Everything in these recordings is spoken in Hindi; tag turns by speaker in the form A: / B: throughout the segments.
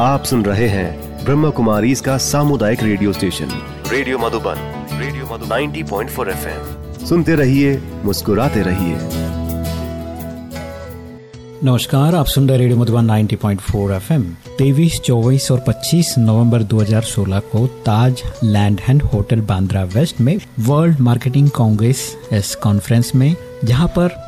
A: आप सुन रहे हैं ब्रह्म कुमारी इसका सामुदायिक radio station. Radio Madhuban radio Madhuban. 90.4 FM. सुनते रहिए मुस्कुराते रहिए।
B: नमस्कार आप सुन रहे रेडियो मधुबन 90.4 एफएम। तेईस चौबीस और 25 नवंबर 2016 को Taj land end hotel Bandra west में वर्ल्ड मार्केटिंग कांग्रेस इस कॉन्फ्रेंस में जहाँ पर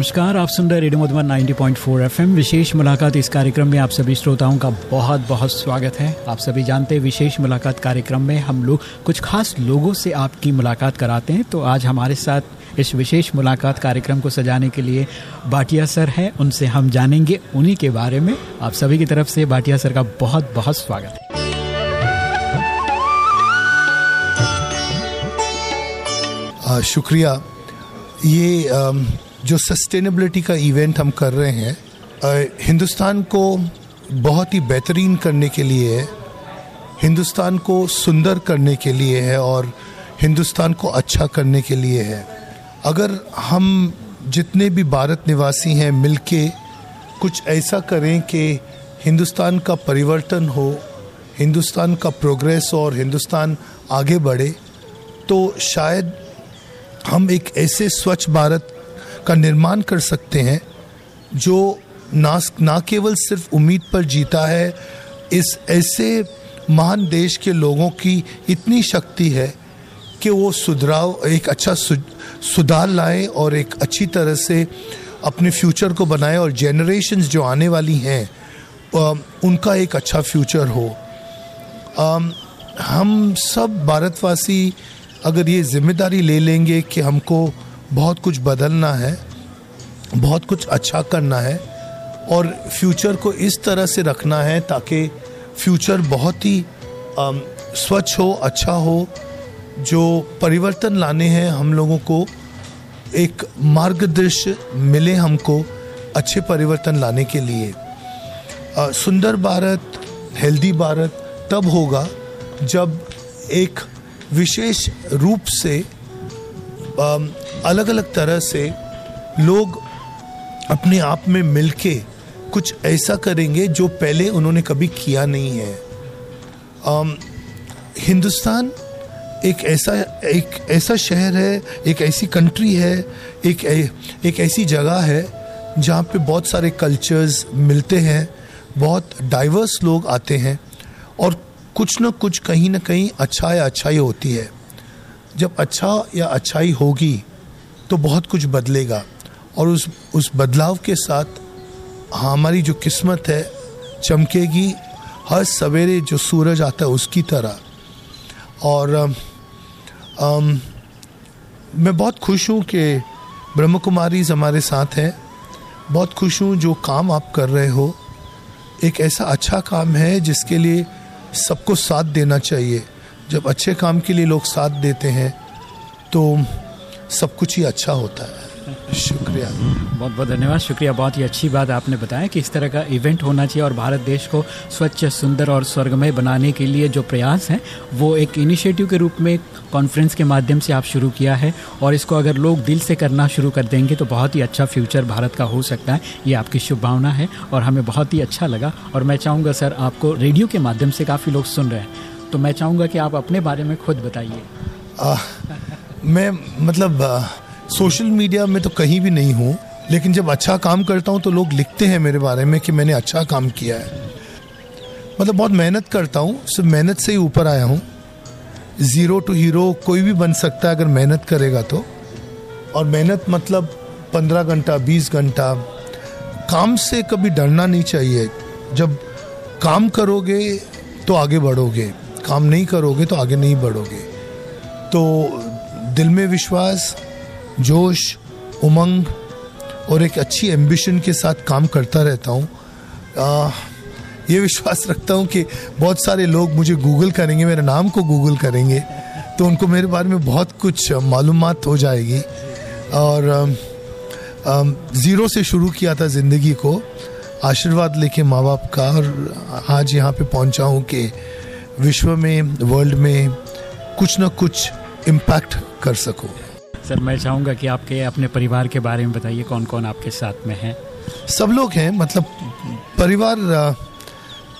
B: नमस्कार, आप सुन रहे रेडियो मधुबन 90.4 एफएम। विशेष मुलाकात इस कार्यक्रम में आप सभी श्रोताओं का बहुत बहुत स्वागत है। आप सभी जानते हैं विशेष मुलाकात कार्यक्रम में हम लोग कुछ खास लोगों से आपकी मुलाकात कराते हैं। तो आज हमारे साथ इस विशेष मुलाकात कार्यक्रम को सजाने के लिए भाटिया सर हैं। उनसे हम जानेंगे उन्हीं के बारे में। आप सभी की तरफ़ से भाटिया सर का बहुत बहुत स्वागत
C: है। शुक्रिया। ये जो सस्टेनेबिलिटी का इवेंट हम कर रहे हैं हिंदुस्तान को बहुत ही बेहतरीन करने के लिए है हिंदुस्तान को सुंदर करने के लिए है और हिंदुस्तान को अच्छा करने के लिए है। अगर हम जितने भी भारत निवासी हैं, मिलके कुछ ऐसा करें कि हिंदुस्तान का परिवर्तन हो, हिंदुस्तान का प्रोग्रेस हो और हिंदुस्तान आगे बढ़े तो शायद हम एक ऐसे स्वच्छ भारत का निर्माण कर सकते हैं, जो ना ना केवल सिर्फ़ उम्मीद पर जीता है, इस ऐसे महान देश के लोगों की इतनी शक्ति है कि वो सुधराव, एक अच्छा सुधार लाए और एक अच्छी तरह से अपने फ्यूचर को बनाए और जेनरेशन्स जो आने वाली हैं उनका एक अच्छा फ्यूचर हो। हम सब भारतवासी अगर ये ज़िम्मेदारी ले लेंगे कि हमको बहुत कुछ बदलना है बहुत कुछ अच्छा करना है और फ्यूचर को इस तरह से रखना है ताकि फ्यूचर बहुत ही स्वच्छ हो अच्छा हो जो परिवर्तन लाने हैं हम लोगों को एक मार्गदर्श मिले हमको अच्छे परिवर्तन लाने के लिए। आ, सुंदर भारत हेल्दी भारत तब होगा जब एक विशेष रूप से अलग अलग तरह से लोग अपने आप में मिलके कुछ ऐसा करेंगे जो पहले उन्होंने कभी किया नहीं है। आम, हिंदुस्तान एक ऐसा एक ऐसा शहर है एक ऐसी कंट्री है एक एक ऐसी जगह है जहाँ पे बहुत सारे कल्चर्स मिलते हैं बहुत डाइवर्स लोग आते हैं और कुछ न कुछ कहीं ना कहीं अच्छा या अच्छाई होती है। जब अच्छा या अच्छाई होगी तो बहुत कुछ बदलेगा। और उस उस बदलाव के साथ हमारी जो किस्मत है चमकेगी हर सवेरे जो सूरज आता है उसकी तरह। और आम, मैं बहुत खुश हूँ कि ब्रह्म कुमारी हमारे साथ हैं। बहुत खुश हूँ जो काम आप कर रहे हो। एक ऐसा अच्छा काम है जिसके लिए सबको साथ देना चाहिए। जब अच्छे काम के लिए लोग साथ देते हैं तो सब कुछ ही अच्छा होता है। शुक्रिया।
B: बहुत बहुत धन्यवाद। शुक्रिया बहुत ही अच्छी बात आपने बताया कि इस तरह का इवेंट होना चाहिए और भारत देश को स्वच्छ सुंदर और स्वर्गमय बनाने के लिए जो प्रयास हैं वो एक इनिशिएटिव के रूप में कॉन्फ्रेंस के माध्यम से आप शुरू किया है और इसको अगर लोग दिल से करना शुरू कर देंगे तो बहुत ही अच्छा फ्यूचर भारत का हो सकता है। ये आपकी शुभ भावना है और हमें बहुत ही अच्छा लगा और मैं चाहूँगा सर आपको रेडियो के माध्यम से काफ़ी लोग सुन रहे हैं। तो मैं चाहूँगा कि आप अपने बारे में खुद बताइए।
C: मैं मतलब सोशल मीडिया में तो कहीं भी नहीं हूँ, लेकिन जब अच्छा काम करता हूँ तो लोग लिखते हैं मेरे बारे में कि मैंने अच्छा काम किया है। मतलब बहुत मेहनत करता हूँ, सिर्फ़ मेहनत से ही ऊपर आया हूँ। ज़ीरो टू हीरो कोई भी बन सकता है अगर मेहनत करेगा तो। और मेहनत मतलब पंद्रह घंटा, बीस घंटा। काम से कभी डरना नहीं चाहिए। जब काम करोगे तो आगे बढ़ोगे, काम नहीं करोगे तो आगे नहीं बढ़ोगे। तो दिल में विश्वास, जोश, उमंग और एक अच्छी एम्बिशन के साथ काम करता रहता हूँ। ये विश्वास रखता हूँ कि बहुत सारे लोग मुझे गूगल करेंगे, मेरे नाम को गूगल करेंगे तो उनको मेरे बारे में बहुत कुछ मालूम हो जाएगी। और ज़ीरो से शुरू किया था ज़िंदगी को, आशीर्वाद लेके माँ बाप का, और आज यहाँ पे पहुँचा हूँ कि विश्व में वर्ल्ड में कुछ ना कुछ इम्पैक्ट कर सकूँ।
B: सर मैं चाहूँगा कि आपके अपने परिवार के बारे में बताइए कौन कौन आपके साथ में हैं?
C: सब लोग हैं मतलब परिवार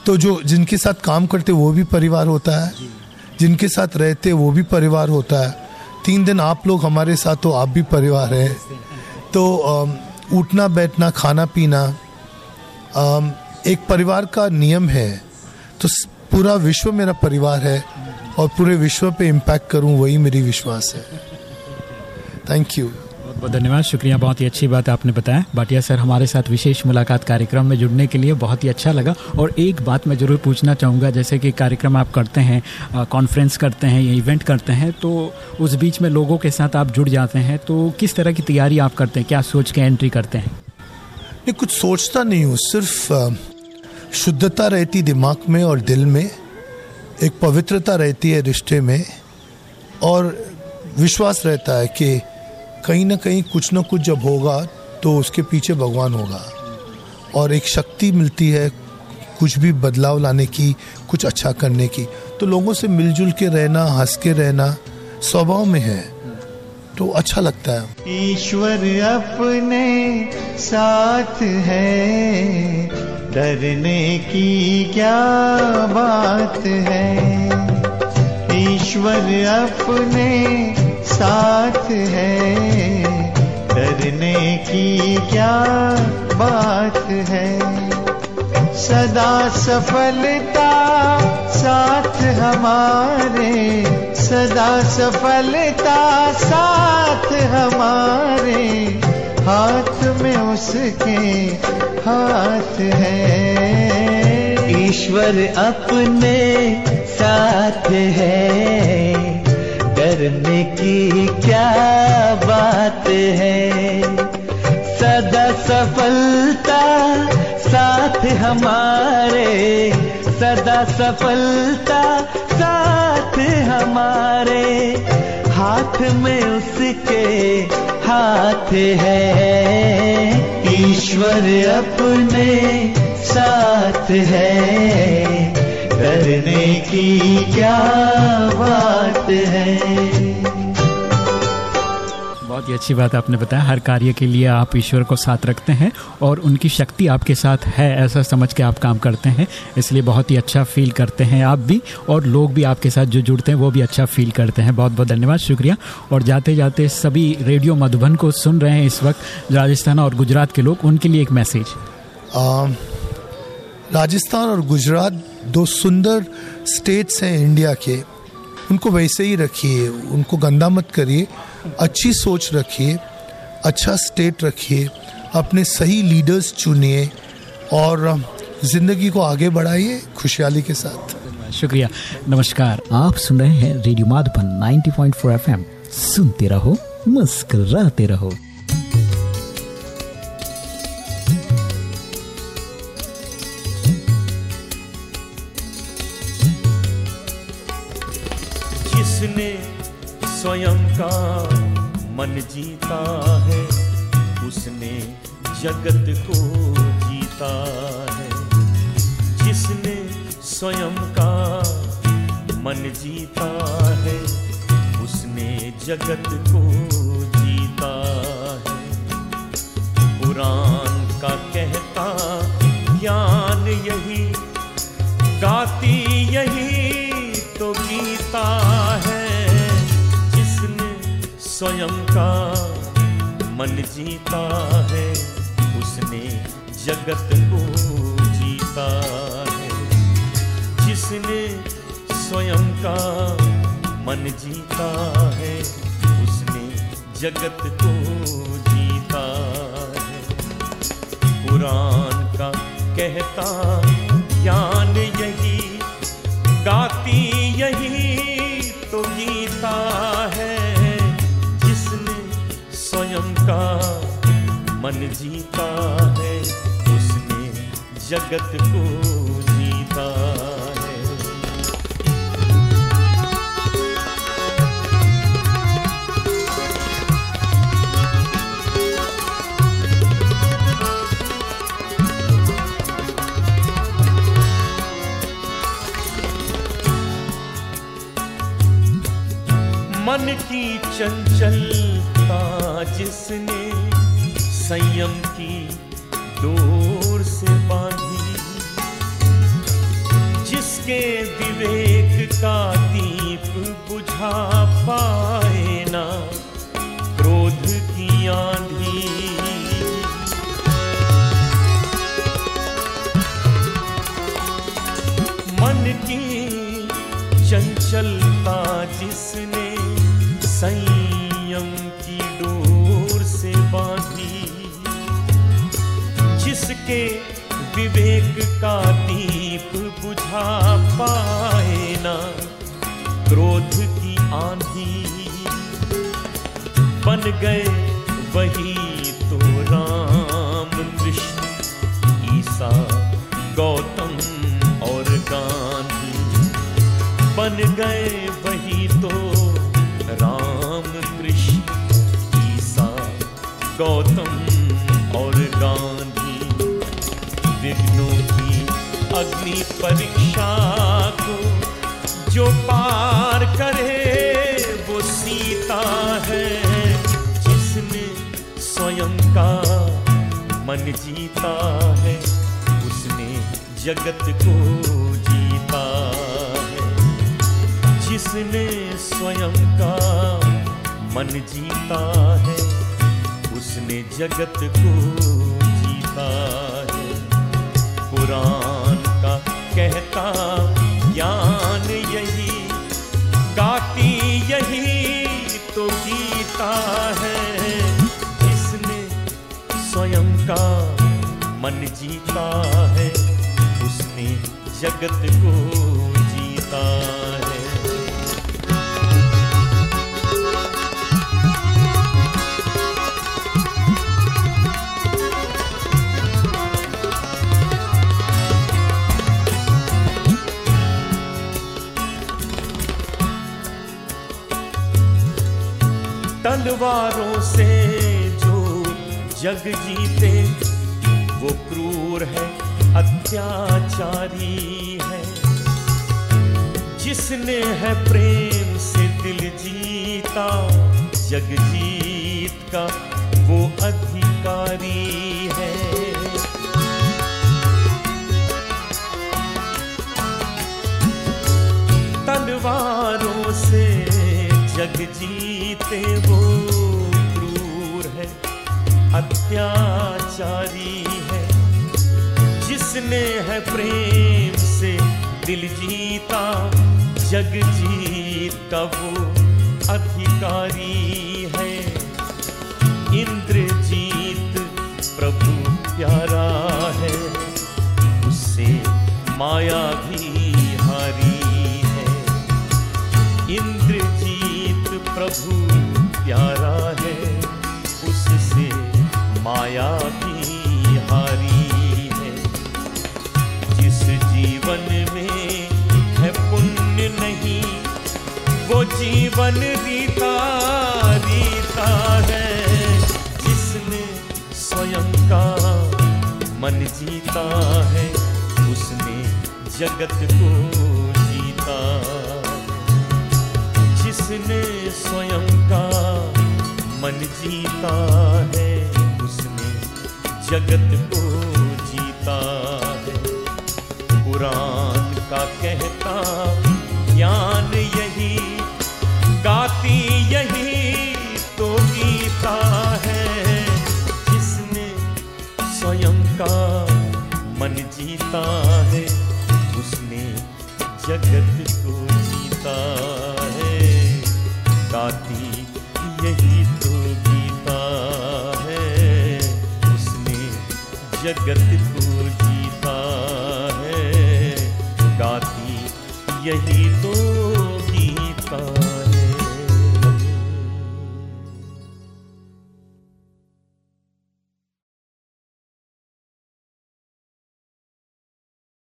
C: तो जो जिनके साथ काम करते वो भी परिवार होता है। जिनके साथ रहते वो भी परिवार होता है। तीन दिन आप लोग हमारे साथ तो आप भी परिवार हैं। तो उठना बैठना खाना पीना एक परिवार का नियम है। तो पूरा विश्व मेरा परिवार है। और पूरे विश्व पे इम्पैक्ट करूँ वही मेरी विश्वास है। थैंक यू
B: बहुत बहुत धन्यवाद। शुक्रिया बहुत ही अच्छी बात आपने बताया। बाटिया सर हमारे साथ विशेष मुलाकात कार्यक्रम में जुड़ने के लिए बहुत ही अच्छा लगा। और एक बात मैं ज़रूर पूछना चाहूँगा जैसे कि कार्यक्रम आप करते हैं कॉन्फ्रेंस करते हैं या इवेंट करते हैं तो उस बीच में लोगों के साथ आप जुड़ जाते हैं तो किस तरह की तैयारी आप करते हैं? क्या सोच के एंट्री करते हैं?
C: नहीं कुछ सोचता नहीं हूँ सिर्फ़ शुद्धता रहती दिमाग में और दिल में। एक पवित्रता रहती है रिश्ते में और विश्वास रहता है कि कहीं ना कहीं कुछ ना कुछ जब होगा तो उसके पीछे भगवान होगा। और एक शक्ति मिलती है कुछ भी बदलाव लाने की, कुछ अच्छा करने की। तो लोगों से मिलजुल के रहना, हंस के रहना स्वभाव में है। तो अच्छा लगता है।
D: ईश्वर अपने साथ है। डरने की क्या बात है? ईश्वर अपने साथ है। डरने की क्या बात है? सदा सफलता साथ हमारे। सदा सफलता साथ हमारे। हाथ में उसके हाथ है।
E: ईश्वर अपने साथ है। करने की क्या बात है? सदा सफलता साथ हमारे। सदा सफलता साथ हमारे। हाथ में उसके हाथ है। ईश्वर अपने साथ है। करने की क्या बात है?
B: बहुत ही अच्छी बात आपने बताया। हर कार्य के लिए आप ईश्वर को साथ रखते हैं और उनकी शक्ति आपके साथ है, ऐसा समझ के आप काम करते हैं। इसलिए बहुत ही अच्छा फील करते हैं आप भी और लोग भी आपके साथ जो जुड़ते हैं, वो भी अच्छा फील करते हैं। बहुत बहुत धन्यवाद, शुक्रिया। और जाते जाते सभी रेडियो मधुबन को सुन रहे हैं इस वक्त राजस्थान और गुजरात के लोग। उनके लिए एक मैसेज।
C: राजस्थान और गुजरात दो सुंदर स्टेट्स हैं इंडिया के। उनको वैसे ही रखिए, उनको गंदा मत करिए। अच्छी सोच रखिए अच्छा स्टेट रखिए, अपने सही लीडर्स चुनिए और ज़िंदगी को आगे बढ़ाइए खुशहाली के साथ।
B: शुक्रिया। नमस्कार। आप सुन रहे हैं रेडियो माधुबन 90.4 एफएम। सुनते रहो, मुस्कराते रहो।
F: स्वयं का मन जीता है, उसने जगत को जीता है। जिसने स्वयं का मन जीता है, उसने जगत को जीता है। पुराण का कहता, ज्ञान यही, गाती यही तो गीता। स्वयं का मन जीता है, उसने जगत को जीता है। जिसने स्वयं का मन जीता है, उसने जगत को जीता है। पुराण का कहता ज्ञान यही, गाती यही मन जीता है उसने जगत को जीता है। मन की चंचलता जिसने संयम की डोर से बांधी। जिसके विवेक का दीप बुझा पाए ना, क्रोध की आंधी। मन की चंचलता जिसने संयम की डोर से बांधी। जिसके विवेक का दीप बुझा पाए ना। क्रोध की आंधी बन गए वही तो राम कृष्ण ईसा। जीता है, उसने जगत को जीता है। जिसने स्वयं का मन जीता है, उसने जगत को जीता है। पुराण का कहता ज्ञान स्वयं का मन जीता है उसने जगत को जीता है। तलवारों से जग जीते, वो क्रूर है, अत्याचारी है। जिसने है प्रेम से दिल जीता, जग जीत का वो अधिकारी है। तलवारों से जग जीते वो अत्याचारी है। जिसने है प्रेम से दिल जीता, जग जीत का वो अधिकारी है। इंद्रजीत प्रभु प्यारा है, उससे माया भी हारी है। इंद्रजीत प्रभु प्यारा है। माया भी हारी है। जिस जीवन में है पुण्य नहीं, वो जीवन रीता रीता है। जिसने स्वयं का मन जीता है, उसने जगत को जीता जिसने स्वयं का मन जीता है जगत को जीता है। पुराण का कहता, ज्ञान यही, गाती यही तो गीता है। जिसने स्वयं का मन जीता है, उसने जगत को जीता जगत को जीता है। गाती यही तो